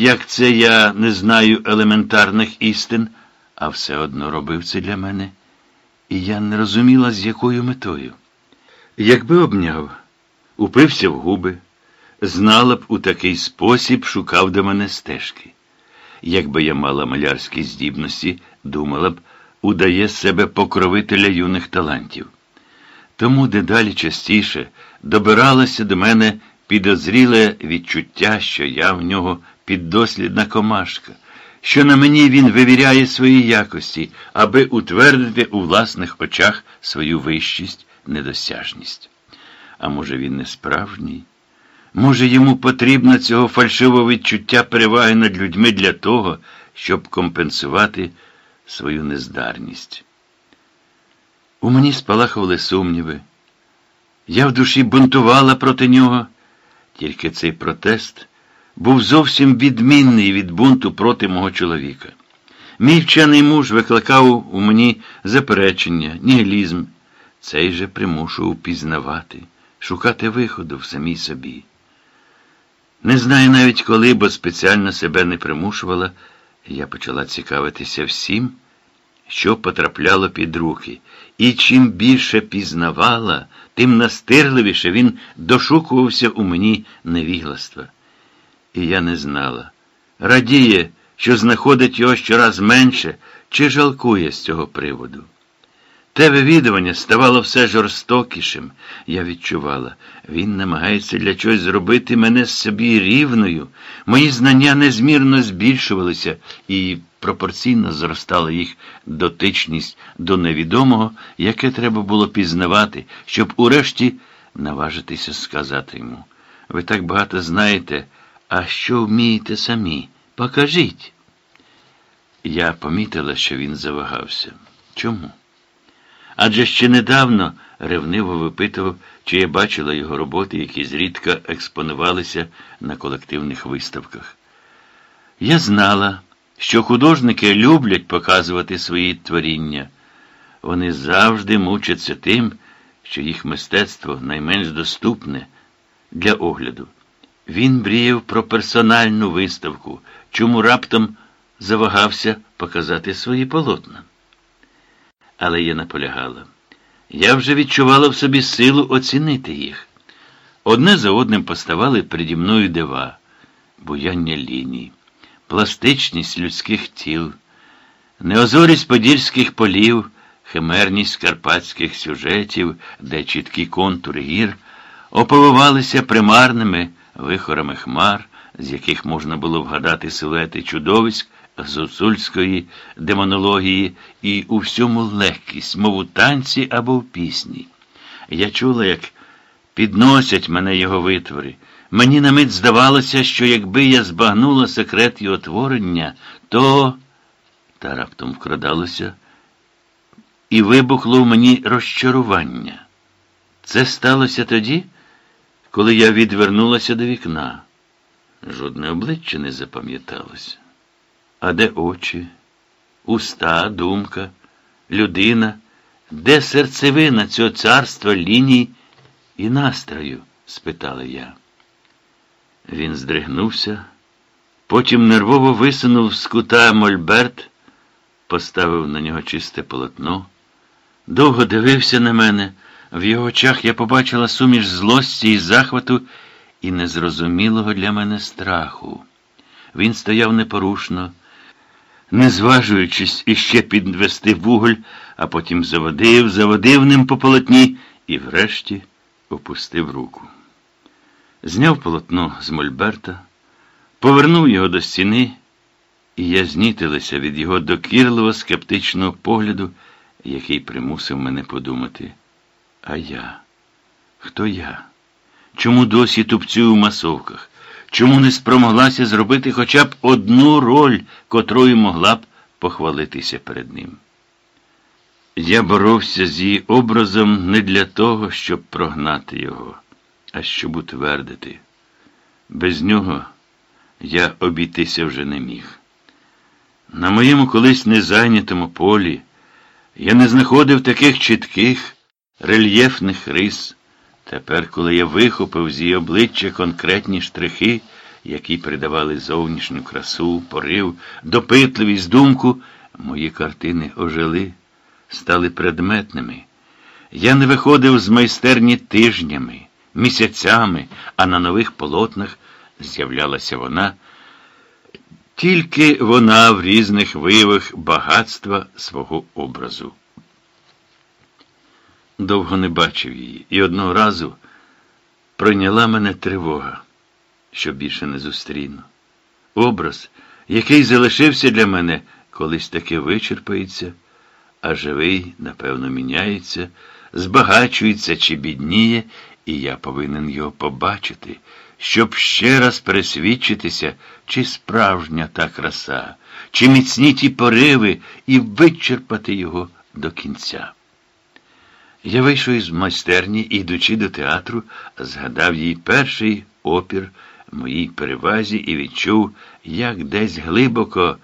як це я не знаю елементарних істин, а все одно робив це для мене, і я не розуміла, з якою метою. Якби обняв, упився в губи, знала б у такий спосіб, шукав до мене стежки. Якби я мала малярські здібності, думала б, удає себе покровителя юних талантів. Тому дедалі частіше добиралося до мене підозріле відчуття, що я в нього піддослідна комашка, що на мені він вивіряє свої якості, аби утвердити у власних очах свою вищість, недосяжність. А може, він не справжній? Може, йому потрібно цього фальшивого відчуття переваги над людьми для того, щоб компенсувати свою нездарність. У мені спалахували сумніви. Я в душі бунтувала проти нього, тільки цей протест був зовсім відмінний від бунту проти мого чоловіка. Мій вчений муж викликав у мені заперечення, нігілізм. Цей же примушував пізнавати, шукати виходу в самій собі. Не знаю навіть коли, бо спеціально себе не примушувала, я почала цікавитися всім, що потрапляло під руки, і чим більше пізнавала, тим настирливіше він дошукувався у мені невігластва. І я не знала. Радіє, що знаходить його щораз менше, чи жалкує з цього приводу. Те вивідування ставало все жорстокішим. Я відчувала, він намагається для чогось зробити мене з собі рівною. Мої знання незмірно збільшувалися, і пропорційно зростала їх дотичність до невідомого, яке треба було пізнавати, щоб урешті наважитися сказати йому. Ви так багато знаєте, а що вмієте самі? Покажіть. Я помітила, що він завагався. Чому? Адже ще недавно ревниво випитував, чи я бачила його роботи, які зрідка експонувалися на колективних виставках. Я знала, що художники люблять показувати свої творіння. Вони завжди мучаться тим, що їх мистецтво найменш доступне для огляду. Він мріяв про персональну виставку, чому раптом завагався показати свої полотна. Але я наполягала. Я вже відчувала в собі силу оцінити їх. Одне за одним поставали переді мною дива, буяння ліній, пластичність людських тіл, неозорість подільських полів, химерність карпатських сюжетів, де чіткі контури гір оповивалися примарними вихорами хмар, з яких можна було вгадати силуети чудовиськ з демонології і у всьому легкість, мов у танці або в пісні. Я чула, як підносять мене його витвори. Мені на мить здавалося, що якби я збагнула секрет його творення, то та раптом вкрадалося, і вибухло в мені розчарування. Це сталося тоді, коли я відвернулася до вікна. Жодне обличчя не запам'яталося. А де очі, уста, думка, людина, де серцевина цього царства ліній і настрою? спитала я. Він здригнувся, потім нервово висунув з кута мольберт, поставив на нього чисте полотно, довго дивився на мене. В його очах я побачила суміш злості і захвату і незрозумілого для мене страху. Він стояв непорушно не зважуючись іще підвести вуголь, а потім заводив, заводив ним по полотні і врешті опустив руку. Зняв полотно з Мольберта, повернув його до стіни, і я знітилася від його докірливо скептичного погляду, який примусив мене подумати. А я? Хто я? Чому досі тупцюю в масовках? Чому не спромоглася зробити хоча б одну роль, котрою могла б похвалитися перед ним? Я боровся з її образом не для того, щоб прогнати його, а щоб утвердити. Без нього я обійтися вже не міг. На моєму колись незайнятому полі я не знаходив таких чітких, рельєфних рис. Тепер, коли я вихопив з її обличчя конкретні штрихи, які придавали зовнішню красу, порив, допитливість, думку, мої картини ожили, стали предметними. Я не виходив з майстерні тижнями, місяцями, а на нових полотнах з'являлася вона. Тільки вона в різних виявах багатства свого образу. Довго не бачив її, і одного разу пройняла мене тривога, що більше не зустріну. Образ, який залишився для мене, колись таки вичерпається, а живий, напевно, міняється, збагачується чи бідніє, і я повинен його побачити, щоб ще раз пересвідчитися, чи справжня та краса, чи міцні ті пориви, і вичерпати його до кінця. Я вийшов із майстерні і, йдучи до театру, згадав їй перший опір моїй перевазі і відчув, як десь глибоко.